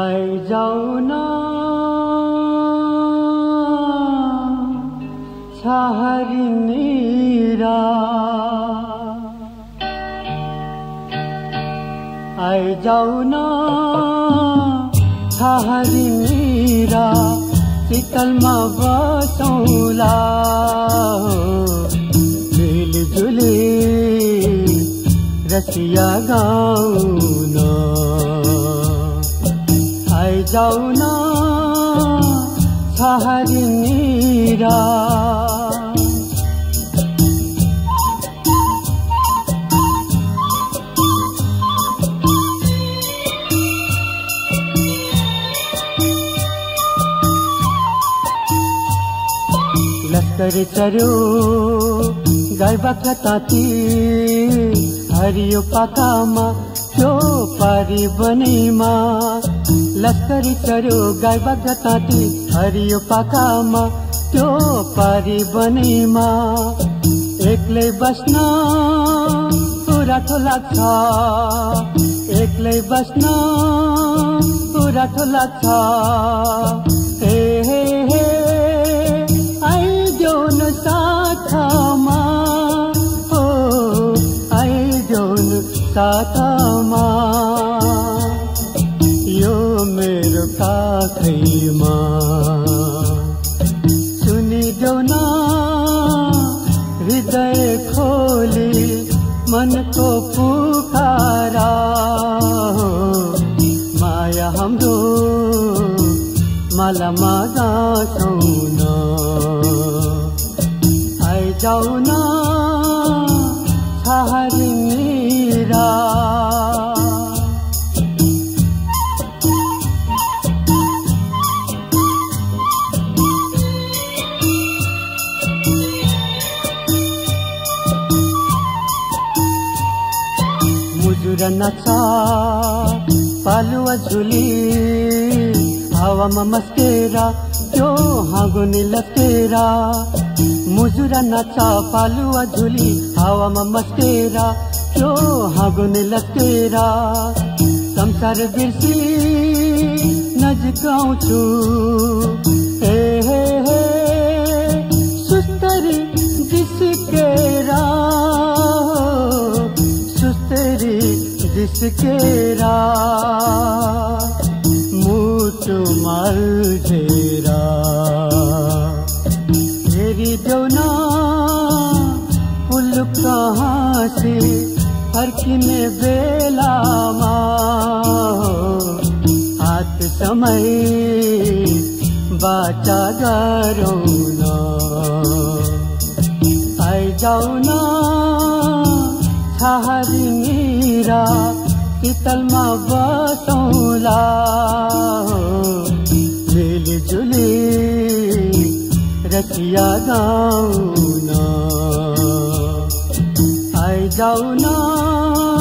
आइजाउ न छहरी निरा। आइजाउ न छहरी निरा। शीतलमा बसौला मिलजुली रसिया गाउन। आइजाउ न छहरी लस्कर चर्यो गाई ताती हरियो त्यो पारी बनेमा लस्करी चर्यो गाई बाख्रा ताती हरियो पाकामा त्यो पारी बनेमा। एक्लै बस्न पुराठो लाग्छ एक्लै बस्न पुराठो लाग्छ। साथमा यो मेरो काखैमा सुनिदेऊ न हृदय खोली मनको पुकारा। माया हाम्रो मालामा गाँछौन आइजाउ न छहारी मेरा। नचा पालुवा झुली हावामा मस्केरा त्यो हाँगुनी लस्केरा मुजुरा नाचा पालुवा झुली हावामा मस्केरा त्यो हाँगुनी लस्केरा संसार बिर्सी नजिक आउँछु जिसके मूठ मल तो घेरा तेरी जोना पुल कहाँ से, हर किने बेला हाथ समय बाचा गरौना आई जाऊना छहरी शीतलमा बसौला मिलजुली रसिया गाउन आइजाउ न